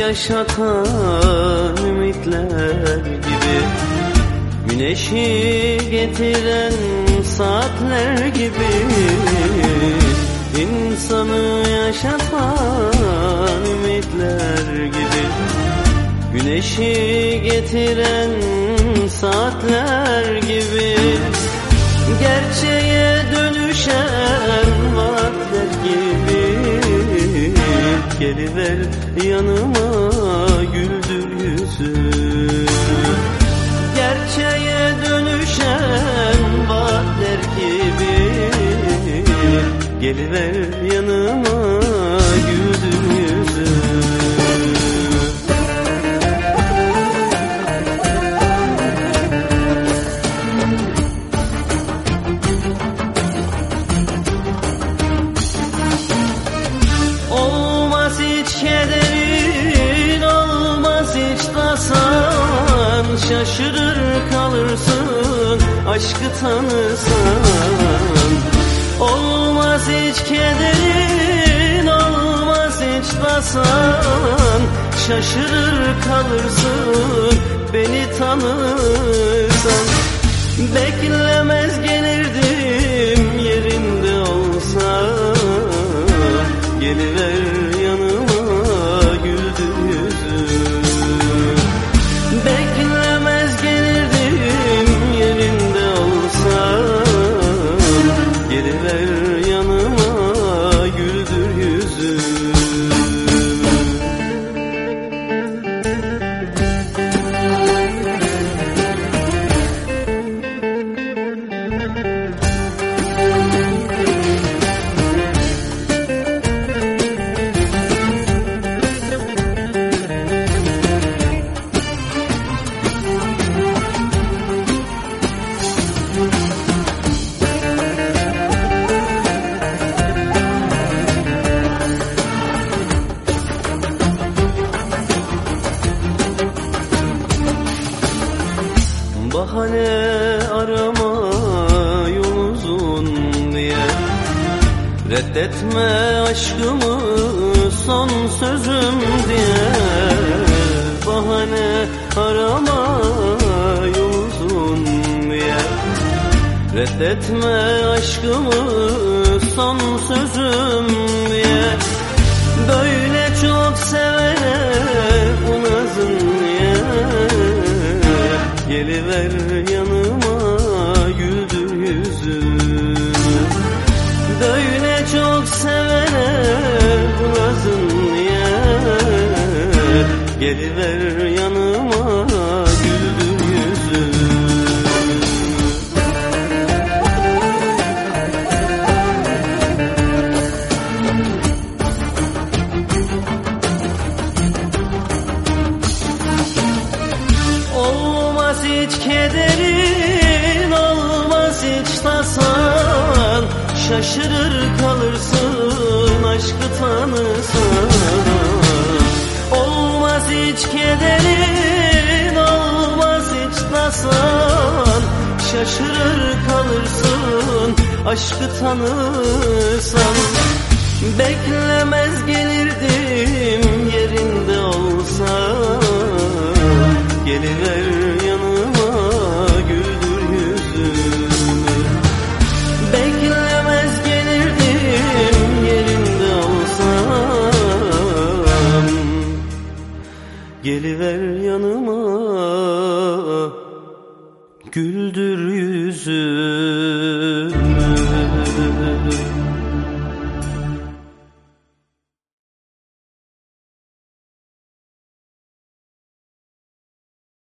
Yaşatan ümitler gibi Güneşi getiren saatler gibi İnsanı yaşatan ümitler gibi Güneşi getiren saatler gibi Gerçeğe dönüşen Geliver yanıma güldür yüzü. Gerçeğe dönüşen vaatler gibi Geliver yanıma Şaşırır kalırsın aşkı tanısan Olmaz hiç kederin, olmaz hiç tasan Şaşırır kalırsın beni tanırsan. Beklemez gelirdim Bahane arama yol uzun diye. Reddetme aşkımı son sözüm diye. Bahane arama yol uzun diye. Reddetme aşkımı son sözüm diye. Böyle çok sevene çok sevene bu nazın niye Geliver yanıma Şaşırır kalırsın aşkı tanısan Olmaz hiç kederin, olmaz hiç tasan Şaşırır kalırsın aşkı tanısan Beklemez gelirdim Geliver yanıma. Güldür yüzümü